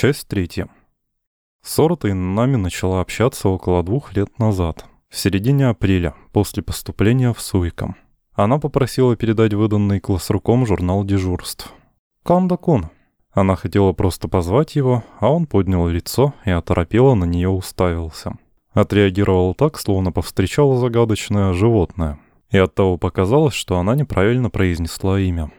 Часть третья. Сорота и нами начала общаться около двух лет назад, в середине апреля, после поступления в Суиком. Она попросила передать выданный классруком журнал дежурств. «Канда-кун». Она хотела просто позвать его, а он поднял лицо и оторопело на нее уставился. Отреагировал так, словно повстречала загадочное животное. И оттого показалось, что она неправильно произнесла имя.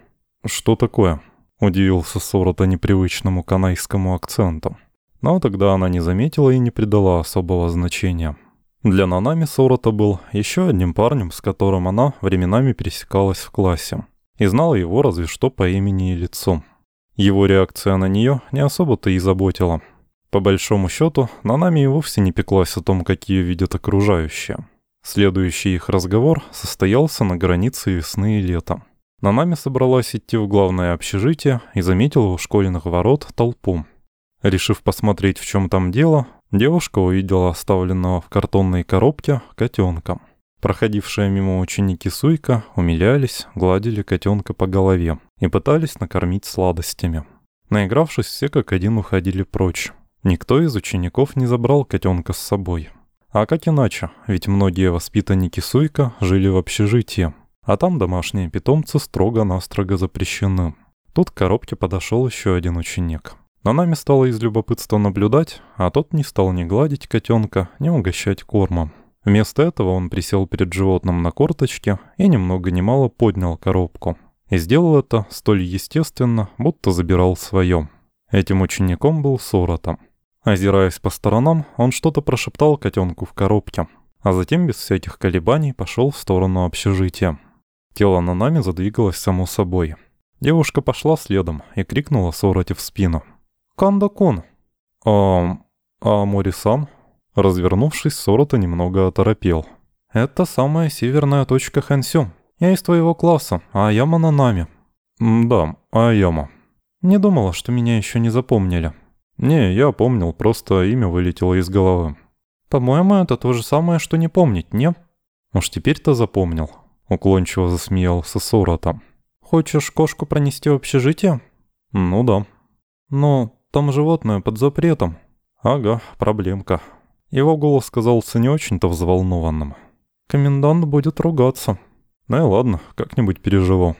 «Что такое?» Удивился Сорота непривычному канайскому акценту. Но тогда она не заметила и не придала особого значения. Для Нанами Сорота был еще одним парнем, с которым она временами пересекалась в классе. И знала его разве что по имени и лицу. Его реакция на нее не особо-то и заботила. По большому счету, Нанами и вовсе не пеклась о том, какие видят окружающие. Следующий их разговор состоялся на границе весны и лета. Нанами собралась идти в главное общежитие и заметила у школьных ворот толпу. Решив посмотреть, в чем там дело, девушка увидела оставленного в картонной коробке котенка. Проходившие мимо ученики Суйка умилялись, гладили котенка по голове и пытались накормить сладостями. Наигравшись, все как один уходили прочь. Никто из учеников не забрал котенка с собой. А как иначе, ведь многие воспитанники Суйка жили в общежитии, а там домашние питомцы строго-настрого запрещены. Тут к коробке подошел еще один ученик. На нами стало из любопытства наблюдать, а тот не стал ни гладить котенка, ни угощать кормом. Вместо этого он присел перед животным на корточке и немного много мало поднял коробку. И сделал это столь естественно, будто забирал свое. Этим учеником был Сорота. Озираясь по сторонам, он что-то прошептал котенку в коробке, а затем без всяких колебаний пошел в сторону общежития. Тело Нанами задвигалось само собой. Девушка пошла следом и крикнула Сороте в спину. «Канда-кун!» «А... а Морисан?» Развернувшись, Сорота немного оторопел. «Это самая северная точка Хансю. Я из твоего класса, а Яма Нанами». «Да, Аяма». «Не думала, что меня еще не запомнили». «Не, я помнил, просто имя вылетело из головы». «По-моему, это то же самое, что не помнить, не?» «Уж теперь-то запомнил». Уклончиво засмеялся Сорота. «Хочешь кошку пронести в общежитие?» «Ну да». «Но там животное под запретом». «Ага, проблемка». Его голос казался не очень-то взволнованным. «Комендант будет ругаться». «Ну и ладно, как-нибудь переживу».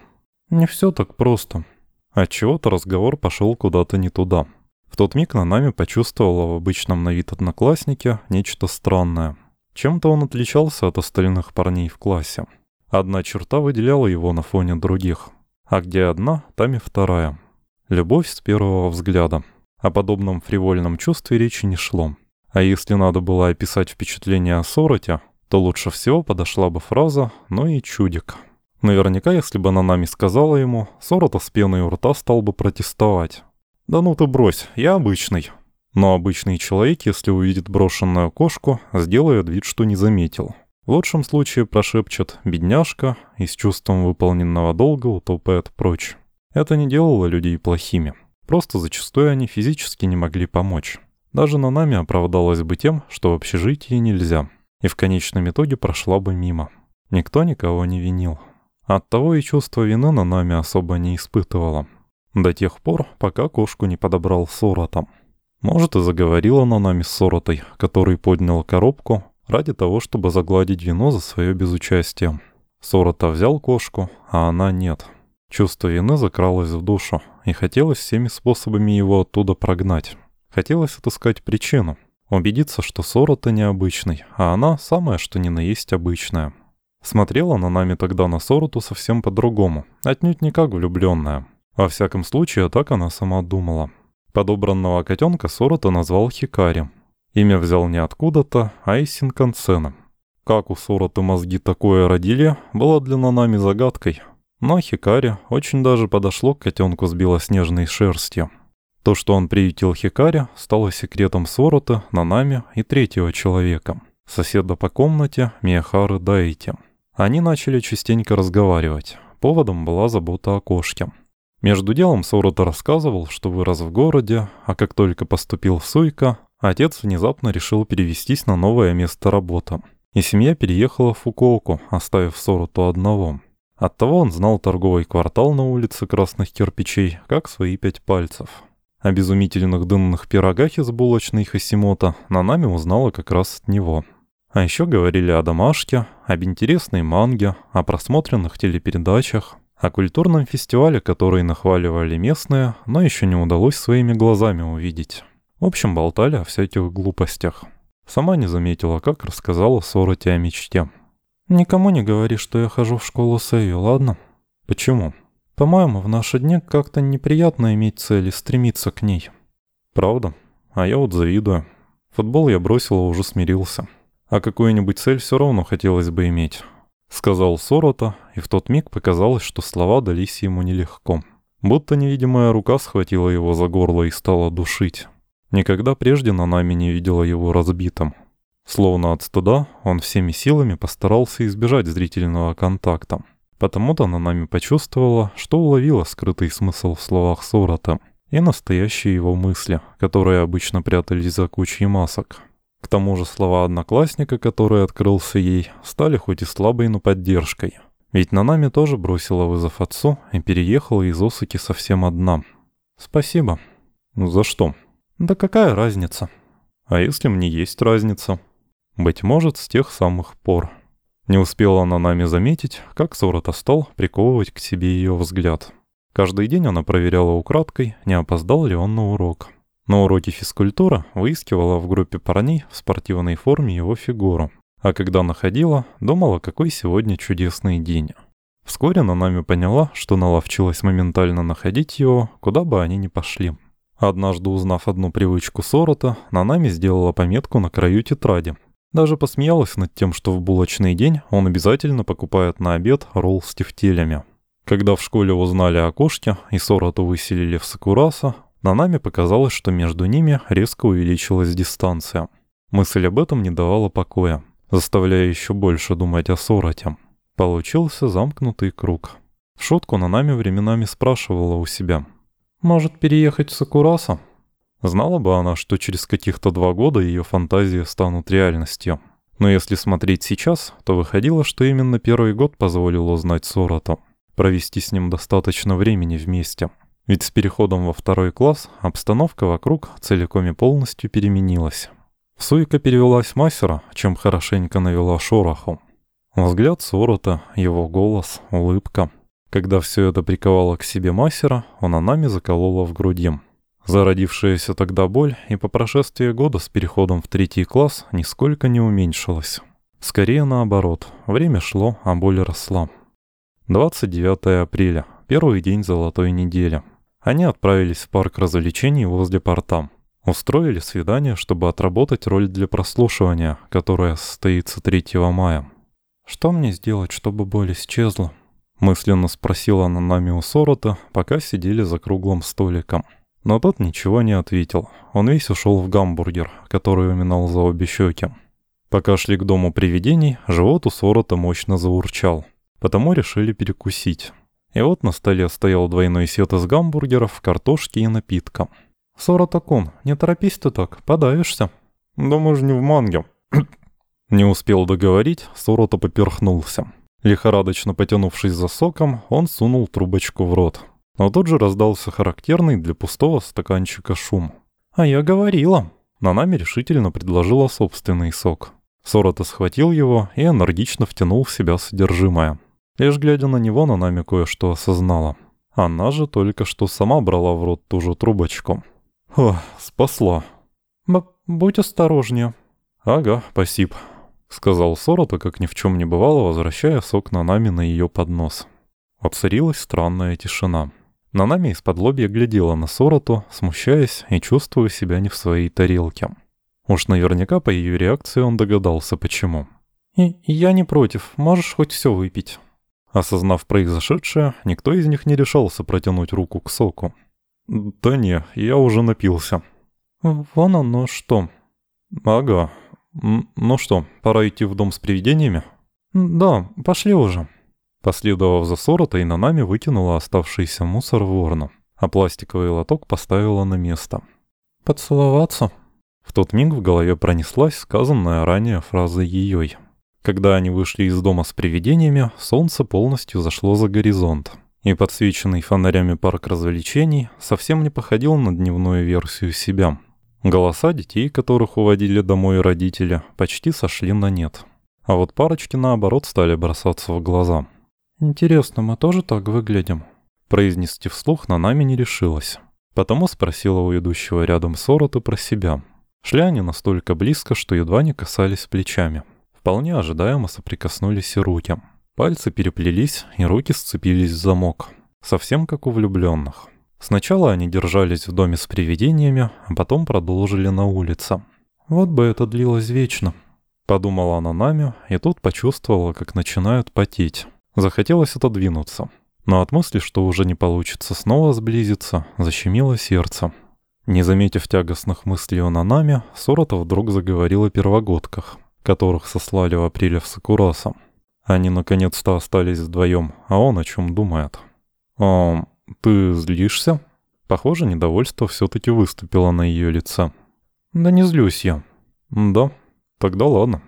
«Не все так просто». Отчего-то разговор пошел куда-то не туда. В тот миг на нами почувствовала в обычном на вид однокласснике нечто странное. Чем-то он отличался от остальных парней в классе. Одна черта выделяла его на фоне других. А где одна, там и вторая. Любовь с первого взгляда. О подобном фривольном чувстве речи не шло. А если надо было описать впечатление о Сороте, то лучше всего подошла бы фраза «ну и чудик». Наверняка, если бы она нами сказала ему, Сорота с пеной у рта стал бы протестовать. «Да ну ты брось, я обычный». Но обычный человек, если увидит брошенную кошку, сделает вид, что не заметил. В лучшем случае прошепчет «бедняжка» и с чувством выполненного долга утопает прочь. Это не делало людей плохими. Просто зачастую они физически не могли помочь. Даже на нами оправдалось бы тем, что в общежитии нельзя. И в конечном итоге прошла бы мимо. Никто никого не винил. Оттого и чувство вины на нами особо не испытывало. До тех пор, пока кошку не подобрал Сорота. Может, и заговорила на нами с Соротой, который поднял коробку, ради того, чтобы загладить вину за свое безучастие. Сорота взял кошку, а она нет. Чувство вины закралось в душу, и хотелось всеми способами его оттуда прогнать. Хотелось отыскать причину, убедиться, что Сорота необычный, а она самая что ни на есть обычная. Смотрела на нами тогда на Сороту совсем по-другому, отнюдь не как влюбленная. Во всяком случае, так она сама думала. Подобранного котенка Сорота назвал Хикари, Имя взял не откуда-то, а из Синкансена. Как у Сороты мозги такое родили, было для Нанами загадкой. Но Хикари очень даже подошло к котенку с белоснежной шерстью. То, что он приютил Хикари, стало секретом Сороты, Нанами и третьего человека, соседа по комнате Миахары Дайти. Они начали частенько разговаривать. Поводом была забота о кошке. Между делом Сорота рассказывал, что вырос в городе, а как только поступил в Суйка, Отец внезапно решил перевестись на новое место работы. И семья переехала в Фукуоку, оставив Сороту одного. Оттого он знал торговый квартал на улице Красных Кирпичей, как свои пять пальцев. О безумительных дымных пирогах из булочной Хасимота Нанами узнала как раз от него. А еще говорили о домашке, об интересной манге, о просмотренных телепередачах, о культурном фестивале, который нахваливали местные, но еще не удалось своими глазами увидеть. В общем, болтали о всяких глупостях. Сама не заметила, как рассказала Сороте о мечте. «Никому не говори, что я хожу в школу Сэви, ладно?» «Почему?» «По-моему, в наши дни как-то неприятно иметь цель и стремиться к ней». «Правда? А я вот завидую. Футбол я бросил и уже смирился. А какую-нибудь цель все равно хотелось бы иметь. Сказал Сорота, и в тот миг показалось, что слова дались ему нелегко. Будто невидимая рука схватила его за горло и стала душить. Никогда прежде на нами не видела его разбитым. Словно от стыда, он всеми силами постарался избежать зрительного контакта. Потому-то на нами почувствовала, что уловила скрытый смысл в словах Сорота и настоящие его мысли, которые обычно прятались за кучей масок. К тому же слова одноклассника, который открылся ей, стали хоть и слабой, но поддержкой. Ведь на нами тоже бросила вызов отцу и переехала из Осаки совсем одна. «Спасибо». «Ну «За что?» «Да какая разница?» «А если мне есть разница?» «Быть может, с тех самых пор». Не успела она нами заметить, как Сорота стал приковывать к себе ее взгляд. Каждый день она проверяла украдкой, не опоздал ли он на урок. На уроке физкультуры выискивала в группе парней в спортивной форме его фигуру. А когда находила, думала, какой сегодня чудесный день. Вскоре на нами поняла, что наловчилась моментально находить его, куда бы они ни пошли. Однажды узнав одну привычку Сорота, нами сделала пометку на краю тетради. Даже посмеялась над тем, что в булочный день он обязательно покупает на обед ролл с тефтелями. Когда в школе узнали о кошке и Сороту выселили в Сакураса, на нами показалось, что между ними резко увеличилась дистанция. Мысль об этом не давала покоя, заставляя еще больше думать о Сороте. Получился замкнутый круг. В шутку на нами временами спрашивала у себя. «Может, переехать в Сакураса?» Знала бы она, что через каких-то два года ее фантазии станут реальностью. Но если смотреть сейчас, то выходило, что именно первый год позволил узнать Сорота, провести с ним достаточно времени вместе. Ведь с переходом во второй класс обстановка вокруг целиком и полностью переменилась. Суйка перевелась мастера, чем хорошенько навела шороху. Взгляд Сорота, его голос, улыбка. Когда все это приковало к себе мастера, он анами заколола в груди. Зародившаяся тогда боль и по прошествии года с переходом в третий класс нисколько не уменьшилась. Скорее наоборот, время шло, а боль росла. 29 апреля, первый день золотой недели. Они отправились в парк развлечений возле порта. Устроили свидание, чтобы отработать роль для прослушивания, которая состоится 3 мая. «Что мне сделать, чтобы боль исчезла?» Мысленно спросила она нами у Сорота, пока сидели за круглым столиком. Но тот ничего не ответил. Он весь ушел в гамбургер, который уминал за обе щеки. Пока шли к дому привидений, живот у Сорота мощно заурчал. Потому решили перекусить. И вот на столе стоял двойной сет из гамбургеров, картошки и напитка. «Сора-такун, не торопись ты так, подавишься». «Да мы же не в манге». не успел договорить, Сорота поперхнулся. Лихорадочно потянувшись за соком, он сунул трубочку в рот. Но тут же раздался характерный для пустого стаканчика шум. «А я говорила». Нанами решительно предложила собственный сок. Сорота схватил его и энергично втянул в себя содержимое. Лишь глядя на него, на нами кое-что осознала. Она же только что сама брала в рот ту же трубочку. О, спасла. Б «Будь осторожнее». «Ага, спасибо», — сказал Сорота, как ни в чем не бывало, возвращая сок на нами на ее поднос. Оцарилась странная тишина. Нанами из-под лобья глядела на Сороту, смущаясь и чувствуя себя не в своей тарелке. Уж наверняка по ее реакции он догадался, почему. «И я не против, можешь хоть все выпить». Осознав произошедшее, никто из них не решался протянуть руку к соку. «Да не, я уже напился». «Вон оно что». «Ага. Ну что, пора идти в дом с привидениями?» «Да, пошли уже». Последовав за Соротой, нами выкинула оставшийся мусор в урну, а пластиковый лоток поставила на место. «Поцеловаться?» В тот миг в голове пронеслась сказанная ранее фраза ее. Когда они вышли из дома с привидениями, солнце полностью зашло за горизонт. и подсвеченный фонарями парк развлечений совсем не походил на дневную версию себя. Голоса детей, которых уводили домой родители, почти сошли на нет. А вот парочки, наоборот, стали бросаться в глаза. «Интересно, мы тоже так выглядим?» Произнести вслух на нами не решилась. Потому спросила у идущего рядом Сорота про себя. Шли они настолько близко, что едва не касались плечами. Вполне ожидаемо соприкоснулись и руки. Пальцы переплелись, и руки сцепились в замок. Совсем как у влюбленных. Сначала они держались в доме с привидениями, а потом продолжили на улице. «Вот бы это длилось вечно», — подумала она нами, и тут почувствовала, как начинают потеть. Захотелось отодвинуться. Но от мысли, что уже не получится снова сблизиться, защемило сердце. Не заметив тягостных мыслей о Нанаме, Сорота вдруг заговорил о первогодках, которых сослали в апреле в Сакураса. Они наконец-то остались вдвоем, а он о чем думает. «А ты злишься?» Похоже, недовольство все-таки выступило на ее лице. «Да не злюсь я». «Да? Тогда ладно.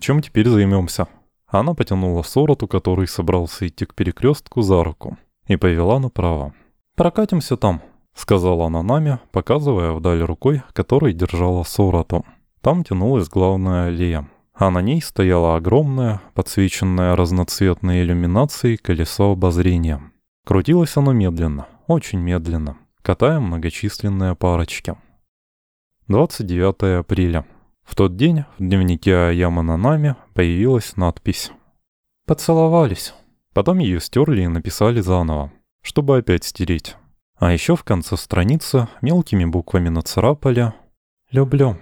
Чем теперь займемся?» Она потянула Сороту, который собрался идти к перекрестку, за руку, и повела направо. «Прокатимся там», — сказала она нами, показывая вдаль рукой, которой держала Сороту. Там тянулась главная аллея, а на ней стояло огромное, подсвеченное разноцветной иллюминацией колесо обозрения. Крутилось оно медленно, очень медленно, катая многочисленные парочки. 29 апреля. В тот день в дневнике Аяма Нанами появилась надпись «Поцеловались». Потом ее стерли и написали заново, чтобы опять стереть. А еще в конце страницы мелкими буквами нацарапали «Люблю».